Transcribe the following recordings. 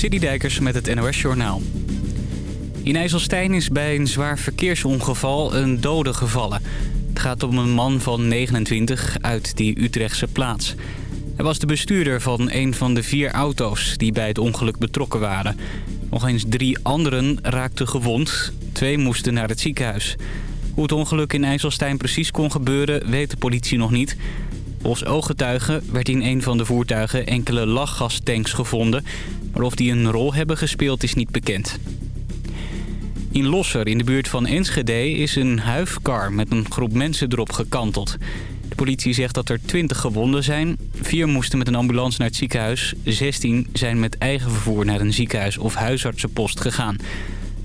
Dijkers met het NOS Journaal. In IJsselstein is bij een zwaar verkeersongeval een dode gevallen. Het gaat om een man van 29 uit die Utrechtse plaats. Hij was de bestuurder van een van de vier auto's die bij het ongeluk betrokken waren. Nog eens drie anderen raakten gewond. Twee moesten naar het ziekenhuis. Hoe het ongeluk in IJsselstein precies kon gebeuren, weet de politie nog niet. Volgens ooggetuigen werd in een van de voertuigen enkele lachgastanks gevonden... maar of die een rol hebben gespeeld is niet bekend. In Losser, in de buurt van Enschede, is een huifkar met een groep mensen erop gekanteld. De politie zegt dat er 20 gewonden zijn. Vier moesten met een ambulance naar het ziekenhuis. 16 zijn met eigen vervoer naar een ziekenhuis of huisartsenpost gegaan.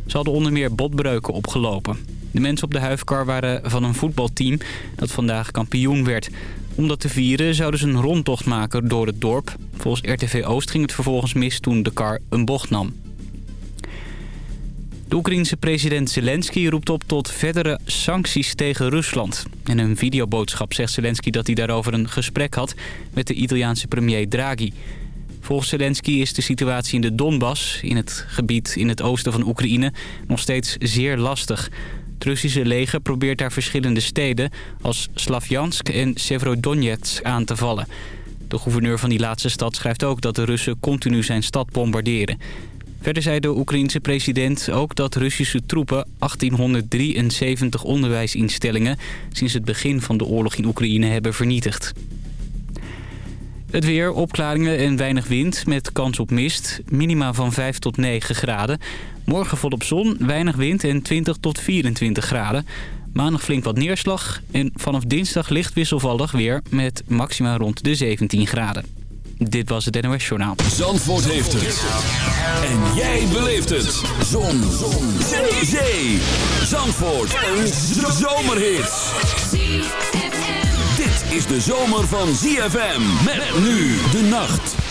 Ze hadden onder meer botbreuken opgelopen. De mensen op de huifkar waren van een voetbalteam dat vandaag kampioen werd. Om dat te vieren zouden ze een rondtocht maken door het dorp. Volgens RTV Oost ging het vervolgens mis toen de kar een bocht nam. De Oekraïense president Zelensky roept op tot verdere sancties tegen Rusland. In een videoboodschap zegt Zelensky dat hij daarover een gesprek had met de Italiaanse premier Draghi. Volgens Zelensky is de situatie in de Donbass, in het gebied in het oosten van Oekraïne, nog steeds zeer lastig. Het Russische leger probeert daar verschillende steden als Slavjansk en Severodonetsk aan te vallen. De gouverneur van die laatste stad schrijft ook dat de Russen continu zijn stad bombarderen. Verder zei de Oekraïense president ook dat Russische troepen 1873 onderwijsinstellingen sinds het begin van de oorlog in Oekraïne hebben vernietigd. Het weer, opklaringen en weinig wind met kans op mist. Minima van 5 tot 9 graden. Morgen volop zon, weinig wind en 20 tot 24 graden. Maandag flink wat neerslag en vanaf dinsdag licht wisselvallig weer met maxima rond de 17 graden. Dit was het NOS Journaal. Zandvoort heeft het. En jij beleeft het. Zon. zon. Zee. Zee. Zandvoort. Een zomerhit. Dit is de zomer van ZFM. Met nu de nacht.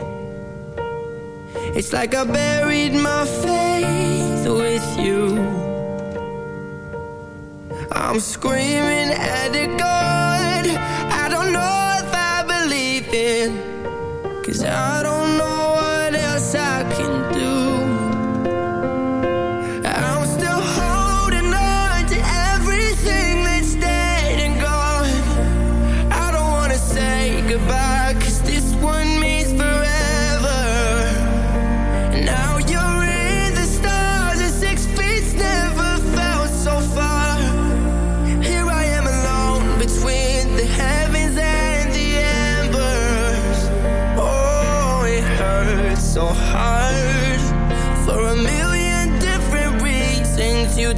It's like I buried my faith with you. I'm screaming at the God I don't know if I believe in. Cause I don't know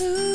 clue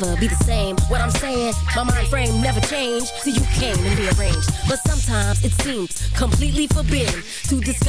never be the same. What I'm saying, my mind frame never changed. So you came and rearranged. But sometimes it seems completely forbidden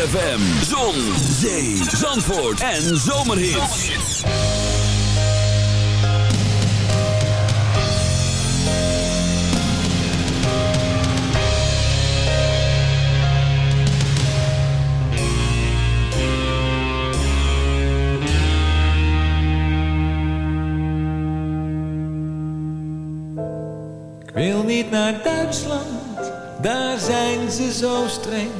ZFM, zon, zee, zandvoort en zomerhits. Ik wil niet naar Duitsland, daar zijn ze zo streng.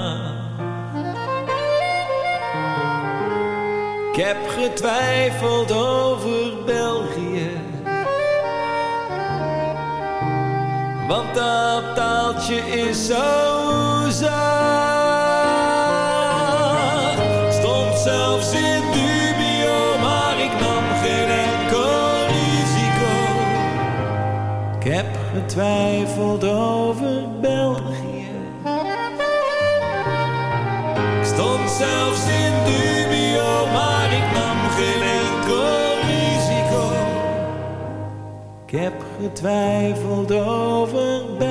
Heb getwijfeld over België. Want dat taaltje is zo zacht. Stond zelfs in dubio, maar ik nam geen enkel risico. Ik heb getwijfeld over België. Stond zelfs in dubio, geen enkel risico. Ik heb getwijfeld over België.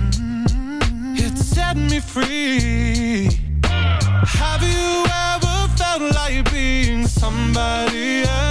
set me free. Have you ever felt like being somebody else?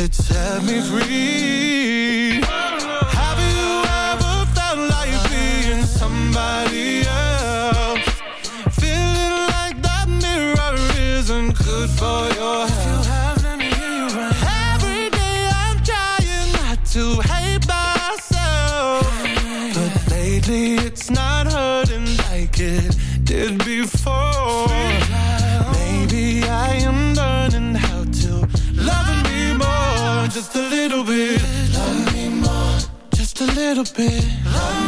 it set me free. Little bit.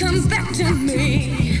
Come back to me.